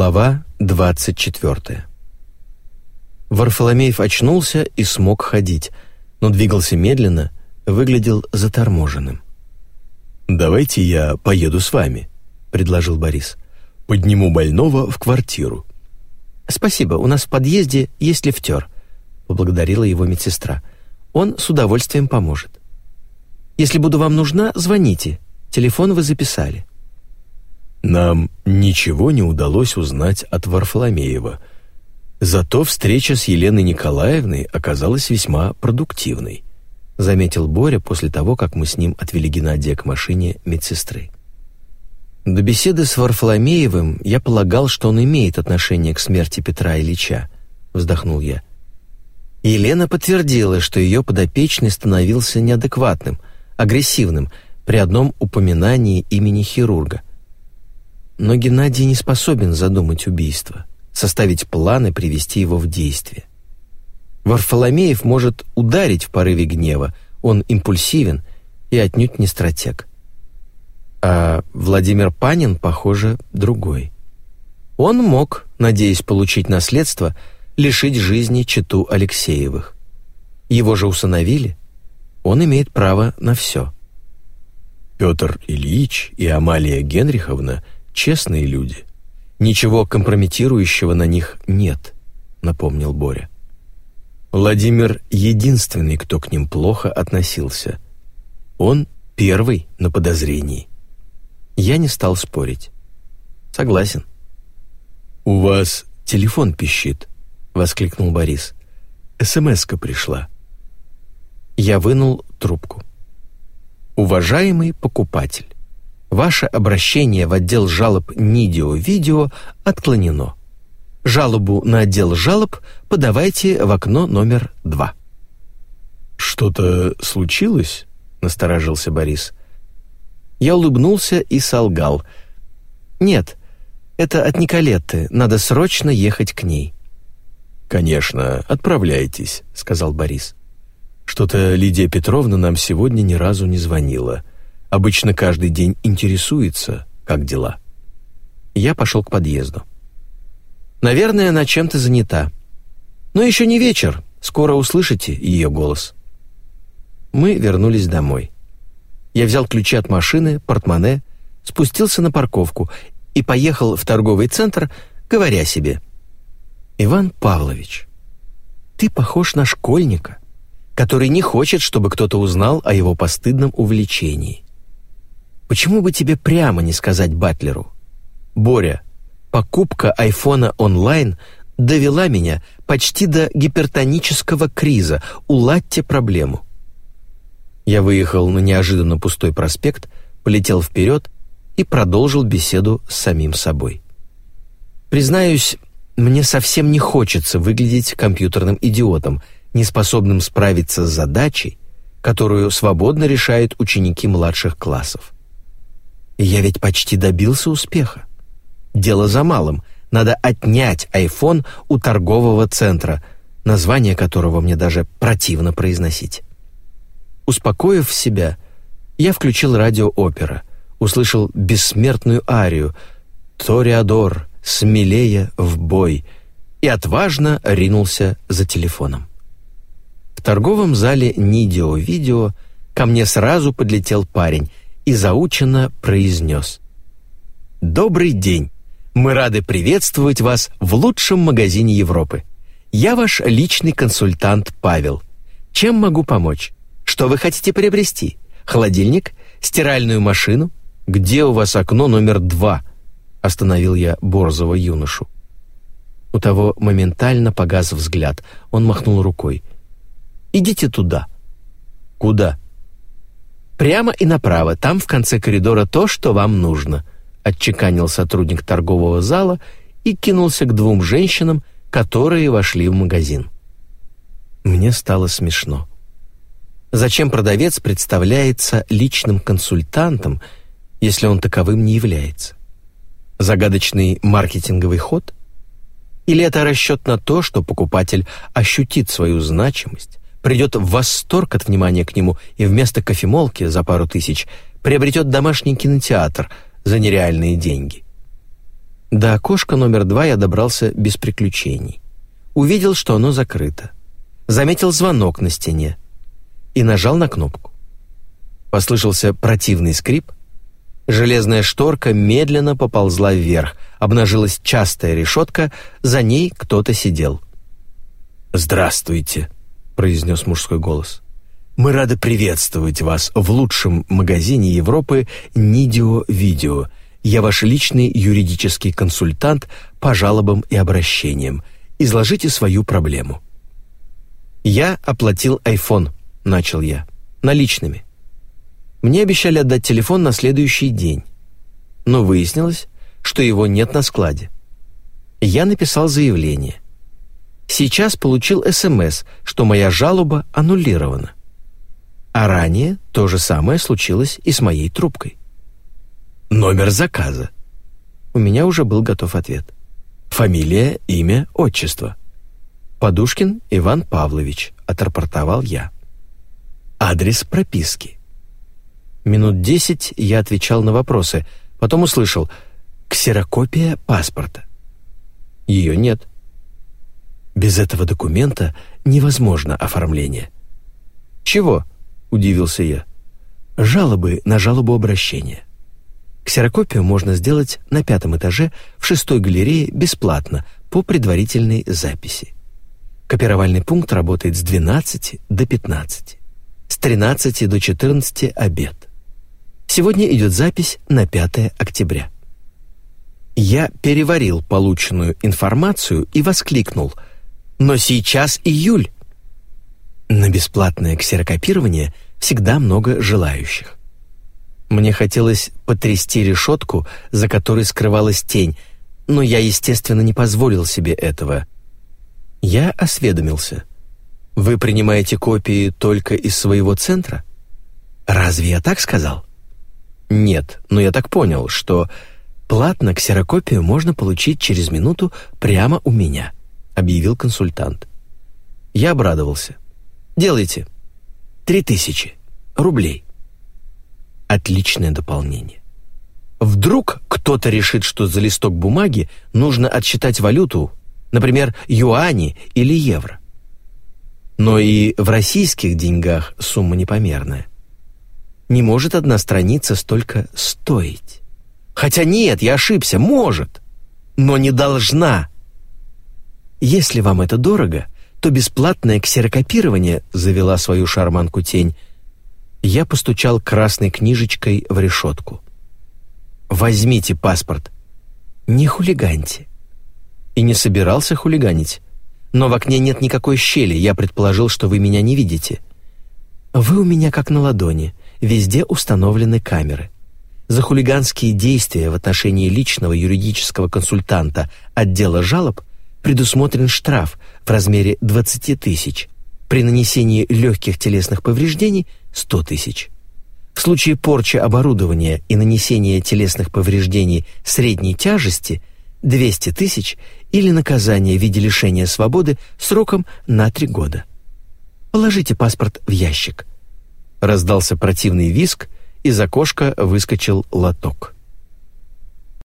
Глава 24 Варфоломеев очнулся и смог ходить, но двигался медленно, выглядел заторможенным. «Давайте я поеду с вами», — предложил Борис. «Подниму больного в квартиру». «Спасибо, у нас в подъезде есть лифтер», — поблагодарила его медсестра. «Он с удовольствием поможет. Если буду вам нужна, звоните. Телефон вы записали». Нам ничего не удалось узнать от Варфоломеева — Зато встреча с Еленой Николаевной оказалась весьма продуктивной, заметил Боря после того, как мы с ним отвели Геннадия к машине медсестры. До беседы с Варфоломеевым я полагал, что он имеет отношение к смерти Петра Ильича, вздохнул я. Елена подтвердила, что ее подопечный становился неадекватным, агрессивным при одном упоминании имени хирурга. Но Геннадий не способен задумать убийство составить план и привести его в действие. Варфоломеев может ударить в порыве гнева, он импульсивен и отнюдь не стратег. А Владимир Панин, похоже, другой. Он мог, надеясь получить наследство, лишить жизни читу Алексеевых. Его же усыновили, он имеет право на все. Петр Ильич и Амалия Генриховна — честные люди. Ничего компрометирующего на них нет, напомнил Боря. Владимир единственный, кто к ним плохо относился. Он первый на подозрении. Я не стал спорить. Согласен. У вас телефон пищит, воскликнул Борис. СМСка пришла. Я вынул трубку. Уважаемый покупатель, Ваше обращение в отдел жалоб Нидио-Видео отклонено. Жалобу на отдел жалоб подавайте в окно номер два. «Что-то случилось?» — насторожился Борис. Я улыбнулся и солгал. «Нет, это от Николетты, надо срочно ехать к ней». «Конечно, отправляйтесь», — сказал Борис. «Что-то Лидия Петровна нам сегодня ни разу не звонила. Обычно каждый день интересуется, как дела. Я пошел к подъезду. Наверное, она чем-то занята. Но еще не вечер, скоро услышите ее голос. Мы вернулись домой. Я взял ключи от машины, портмоне, спустился на парковку и поехал в торговый центр, говоря себе: "Иван Павлович, ты похож на школьника, который не хочет, чтобы кто-то узнал о его постыдном увлечении. Почему бы тебе прямо не сказать Батлеру? Боря, покупка айфона онлайн довела меня почти до гипертонического криза. Уладьте проблему. Я выехал на неожиданно пустой проспект, полетел вперед и продолжил беседу с самим собой. Признаюсь, мне совсем не хочется выглядеть компьютерным идиотом, неспособным справиться с задачей, которую свободно решают ученики младших классов. Я ведь почти добился успеха. Дело за малым. Надо отнять iPhone у торгового центра, название которого мне даже противно произносить. Успокоив себя, я включил радио-опера, услышал бессмертную арию «Ториадор, смелее в бой» и отважно ринулся за телефоном. В торговом зале «Нидио-видео» ко мне сразу подлетел парень и заученно произнес. «Добрый день! Мы рады приветствовать вас в лучшем магазине Европы. Я ваш личный консультант Павел. Чем могу помочь? Что вы хотите приобрести? Холодильник? Стиральную машину? Где у вас окно номер два?» Остановил я борзого юношу. У того моментально погас взгляд. Он махнул рукой. «Идите туда». «Куда?» Прямо и направо, там в конце коридора то, что вам нужно», — отчеканил сотрудник торгового зала и кинулся к двум женщинам, которые вошли в магазин. Мне стало смешно. Зачем продавец представляется личным консультантом, если он таковым не является? Загадочный маркетинговый ход? Или это расчет на то, что покупатель ощутит свою значимость, придет в восторг от внимания к нему и вместо кофемолки за пару тысяч приобретет домашний кинотеатр за нереальные деньги. До окошка номер два я добрался без приключений. Увидел, что оно закрыто. Заметил звонок на стене и нажал на кнопку. Послышался противный скрип. Железная шторка медленно поползла вверх, обнажилась частая решетка, за ней кто-то сидел. «Здравствуйте», — произнес мужской голос. «Мы рады приветствовать вас в лучшем магазине Европы «Нидио Видео». Я ваш личный юридический консультант по жалобам и обращениям. Изложите свою проблему». «Я оплатил iPhone», — начал я, — «наличными». Мне обещали отдать телефон на следующий день, но выяснилось, что его нет на складе. Я написал заявление. Сейчас получил СМС, что моя жалоба аннулирована. А ранее то же самое случилось и с моей трубкой. Номер заказа. У меня уже был готов ответ. Фамилия, имя, отчество. Подушкин Иван Павлович, отрапортовал я. Адрес прописки. Минут десять я отвечал на вопросы, потом услышал «ксерокопия паспорта». Ее нет. Без этого документа невозможно оформление. «Чего?» — удивился я. «Жалобы на жалобу обращения». Ксерокопию можно сделать на пятом этаже в шестой галерее бесплатно по предварительной записи. Копировальный пункт работает с 12 до 15. С 13 до 14 обед. Сегодня идет запись на 5 октября. Я переварил полученную информацию и воскликнул «Но сейчас июль!» На бесплатное ксерокопирование всегда много желающих. Мне хотелось потрясти решетку, за которой скрывалась тень, но я, естественно, не позволил себе этого. Я осведомился. «Вы принимаете копии только из своего центра?» «Разве я так сказал?» Нет, но я так понял, что платно ксерокопию можно получить через минуту прямо у меня, объявил консультант. Я обрадовался. Делайте. Три тысячи рублей. Отличное дополнение. Вдруг кто-то решит, что за листок бумаги нужно отсчитать валюту, например, юани или евро. Но и в российских деньгах сумма непомерная не может одна страница столько стоить. Хотя нет, я ошибся, может, но не должна. Если вам это дорого, то бесплатное ксерокопирование завела свою шарманку тень. Я постучал красной книжечкой в решетку. Возьмите паспорт. Не хулиганьте. И не собирался хулиганить. Но в окне нет никакой щели, я предположил, что вы меня не видите. Вы у меня как на ладони. Везде установлены камеры. За хулиганские действия в отношении личного юридического консультанта отдела жалоб предусмотрен штраф в размере 20 тысяч, при нанесении легких телесных повреждений – 100 тысяч. В случае порчи оборудования и нанесения телесных повреждений средней тяжести – 200 тысяч или наказание в виде лишения свободы сроком на 3 года. Положите паспорт в ящик. Раздался противный виск, из окошка выскочил лоток.